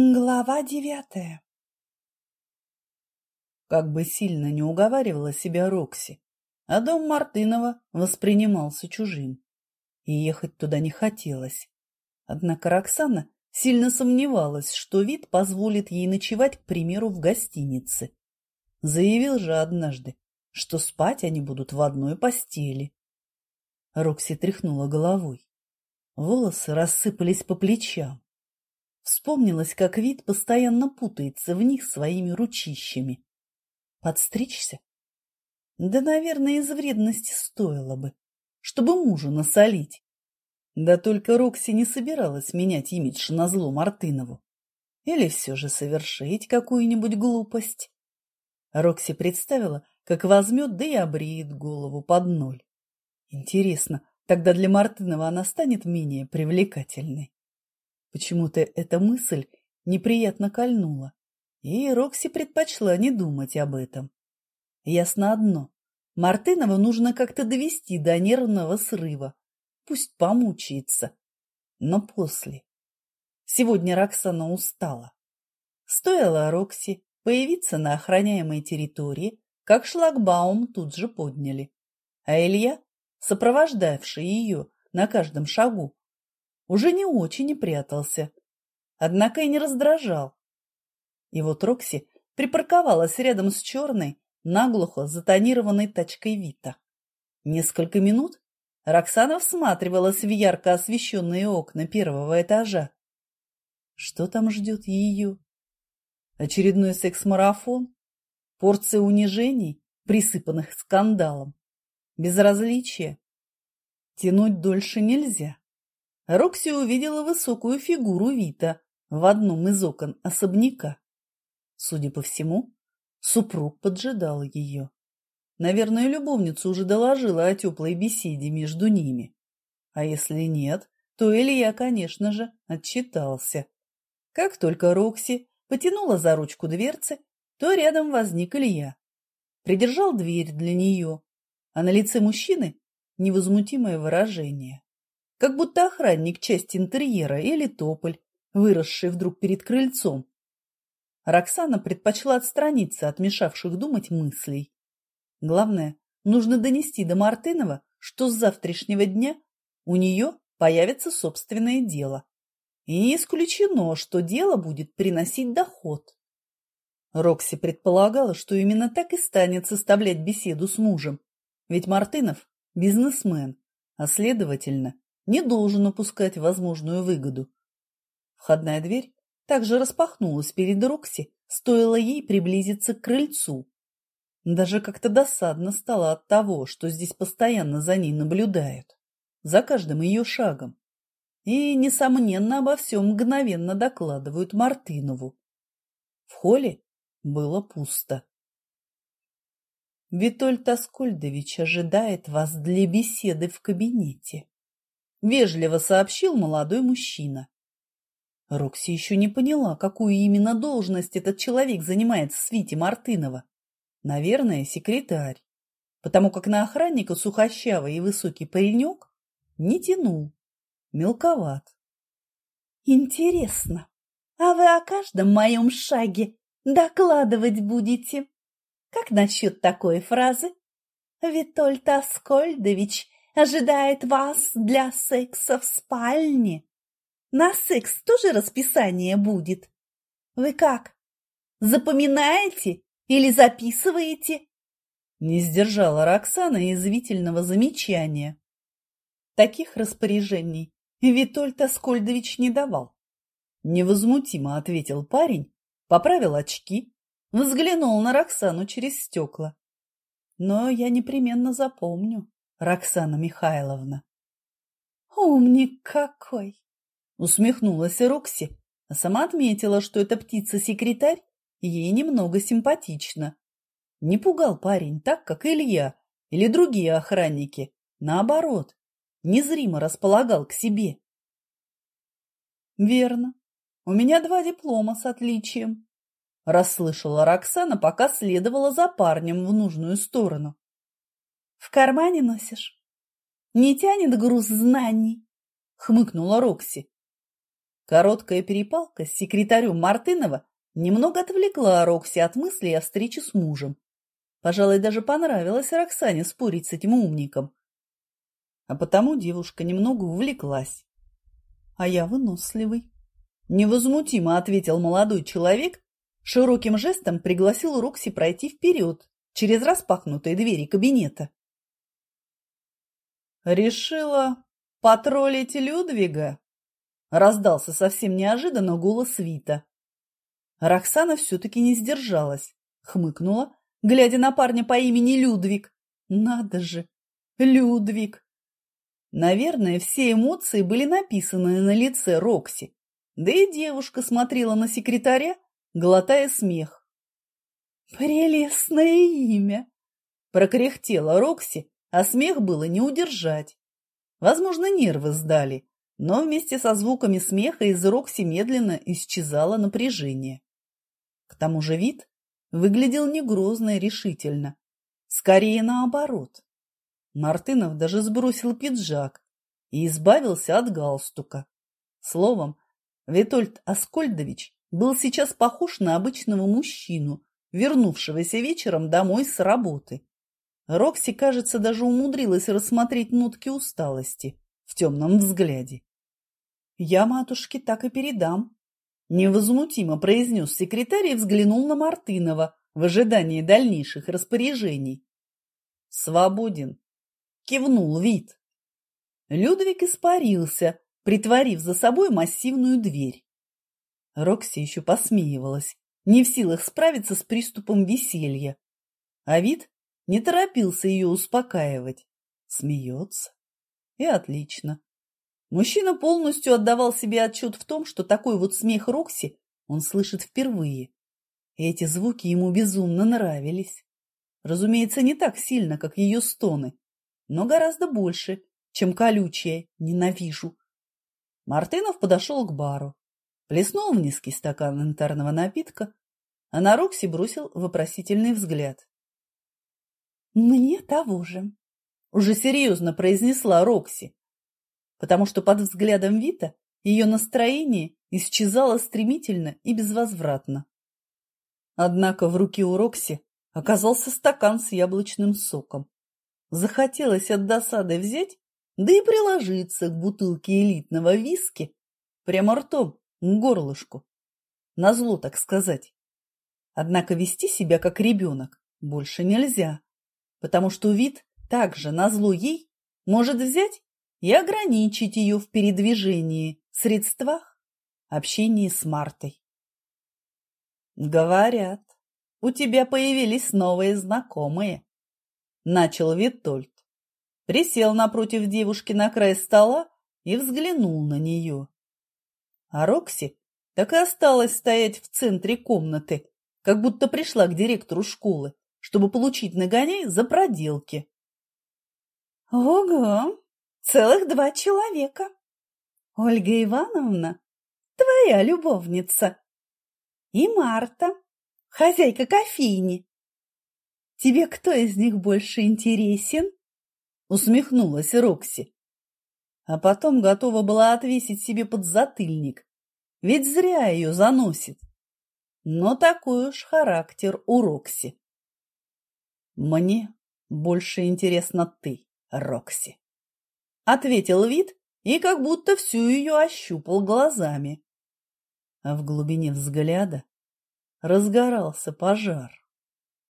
Глава девятая Как бы сильно не уговаривала себя Рокси, а дом Мартынова воспринимался чужим, и ехать туда не хотелось. Однако Роксана сильно сомневалась, что вид позволит ей ночевать, к примеру, в гостинице. Заявил же однажды, что спать они будут в одной постели. Рокси тряхнула головой. Волосы рассыпались по плечам. Вспомнилось, как вид постоянно путается в них своими ручищами. Подстричься? Да, наверное, из вредности стоило бы, чтобы мужу насолить. Да только Рокси не собиралась менять имидж на зло Мартынову. Или все же совершить какую-нибудь глупость. Рокси представила, как возьмет, да и обреет голову под ноль. Интересно, тогда для Мартынова она станет менее привлекательной? Почему-то эта мысль неприятно кольнула, и Рокси предпочла не думать об этом. Ясно одно. Мартынова нужно как-то довести до нервного срыва. Пусть помучается. Но после. Сегодня Роксана устала. Стоило Рокси появиться на охраняемой территории, как шлагбаум тут же подняли. А Илья, сопровождавший ее на каждом шагу, уже не очень и прятался, однако и не раздражал. И вот Рокси припарковалась рядом с черной, наглухо затонированной тачкой Вита. Несколько минут Роксана всматривалась в ярко освещенные окна первого этажа. Что там ждет ее? Очередной секс-марафон? Порция унижений, присыпанных скандалом? Безразличие? Тянуть дольше нельзя. Рокси увидела высокую фигуру Вита в одном из окон особняка. Судя по всему, супруг поджидал ее. Наверное, любовница уже доложила о теплой беседе между ними. А если нет, то Илья, конечно же, отчитался. Как только Рокси потянула за ручку дверцы, то рядом возник Илья. Придержал дверь для нее, а на лице мужчины невозмутимое выражение как будто охранник часть интерьера или тополь, выросший вдруг перед крыльцом. Роксана предпочла отстраниться от мешавших думать мыслей. Главное, нужно донести до Мартынова, что с завтрашнего дня у нее появится собственное дело. И не исключено, что дело будет приносить доход. Рокси предполагала, что именно так и станет составлять беседу с мужем, ведь Мартынов – бизнесмен, а следовательно, не должен упускать возможную выгоду. Входная дверь также распахнулась перед Рокси, стоило ей приблизиться к крыльцу. Даже как-то досадно стало от того, что здесь постоянно за ней наблюдают, за каждым ее шагом. И, несомненно, обо всем мгновенно докладывают Мартынову. В холле было пусто. Витольд Аскольдович ожидает вас для беседы в кабинете. — вежливо сообщил молодой мужчина. Рокси еще не поняла, какую именно должность этот человек занимает в свите Мартынова. Наверное, секретарь, потому как на охранника сухощавый и высокий паренек не тянул, мелковат. «Интересно, а вы о каждом моем шаге докладывать будете? Как насчет такой фразы? Витольд Аскольдович ожидает вас для секса в спальне. На секс тоже расписание будет. Вы как, запоминаете или записываете? Не сдержала Роксана извительного замечания. Таких распоряжений Витольд Аскольдович не давал. Невозмутимо ответил парень, поправил очки, взглянул на Роксану через стекла. Но я непременно запомню. Роксана Михайловна. «Умник какой!» — усмехнулась Рокси, а сама отметила, что эта птица-секретарь ей немного симпатична. Не пугал парень так, как Илья или другие охранники. Наоборот, незримо располагал к себе. «Верно. У меня два диплома с отличием», — расслышала Роксана, пока следовала за парнем в нужную сторону. В кармане носишь? Не тянет груз знаний? Хмыкнула Рокси. Короткая перепалка с секретарем Мартынова немного отвлекла Рокси от мыслей о встрече с мужем. Пожалуй, даже понравилось Роксане спорить с этим умником. А потому девушка немного увлеклась. А я выносливый. Невозмутимо ответил молодой человек, широким жестом пригласил Рокси пройти вперед через распахнутые двери кабинета. «Решила потроллить Людвига?» — раздался совсем неожиданно голос Вита. Роксана все-таки не сдержалась, хмыкнула, глядя на парня по имени Людвиг. «Надо же! Людвиг!» Наверное, все эмоции были написаны на лице Рокси, да и девушка смотрела на секретаря, глотая смех. «Прелестное имя!» – прокряхтела Рокси, а смех было не удержать. Возможно, нервы сдали, но вместе со звуками смеха из Рокси медленно исчезало напряжение. К тому же вид выглядел не грозно и решительно, скорее наоборот. Мартынов даже сбросил пиджак и избавился от галстука. Словом, Витольд Аскольдович был сейчас похож на обычного мужчину, вернувшегося вечером домой с работы. Рокси, кажется, даже умудрилась рассмотреть нотки усталости в темном взгляде. «Я матушке так и передам», – невозмутимо произнес секретарь и взглянул на Мартынова в ожидании дальнейших распоряжений. «Свободен», – кивнул вид. Людвиг испарился, притворив за собой массивную дверь. Рокси еще посмеивалась, не в силах справиться с приступом веселья. А вид не торопился ее успокаивать. Смеется. И отлично. Мужчина полностью отдавал себе отчет в том, что такой вот смех Рокси он слышит впервые. И эти звуки ему безумно нравились. Разумеется, не так сильно, как ее стоны, но гораздо больше, чем колючее «ненавижу». Мартынов подошел к бару, плеснул в низкий стакан янтарного напитка, а на Рокси бросил вопросительный взгляд. «Мне того же», — уже серьезно произнесла Рокси, потому что под взглядом Вита ее настроение исчезало стремительно и безвозвратно. Однако в руке у Рокси оказался стакан с яблочным соком. Захотелось от досады взять, да и приложиться к бутылке элитного виски прямо ртом к горлышку. Назло, так сказать. Однако вести себя как ребенок больше нельзя, потому что вид также назло ей может взять и ограничить ее в передвижении, средствах, общении с Мартой. Говорят, у тебя появились новые знакомые, начал Витольд. Присел напротив девушки на край стола и взглянул на нее. А Рокси так и осталась стоять в центре комнаты, как будто пришла к директору школы, чтобы получить нагоняй за проделки. «Ого! Целых два человека. Ольга Ивановна, твоя любовница, и Марта, хозяйка кофейни. Тебе кто из них больше интересен? Усмехнулась Рокси. А потом готова была отвесить себе подзатыльник, ведь зря ее заносит. Но такой уж характер у Рокси. Мне больше интересно ты, Рокси ответил вид и как будто всю ее ощупал глазами. А в глубине взгляда разгорался пожар.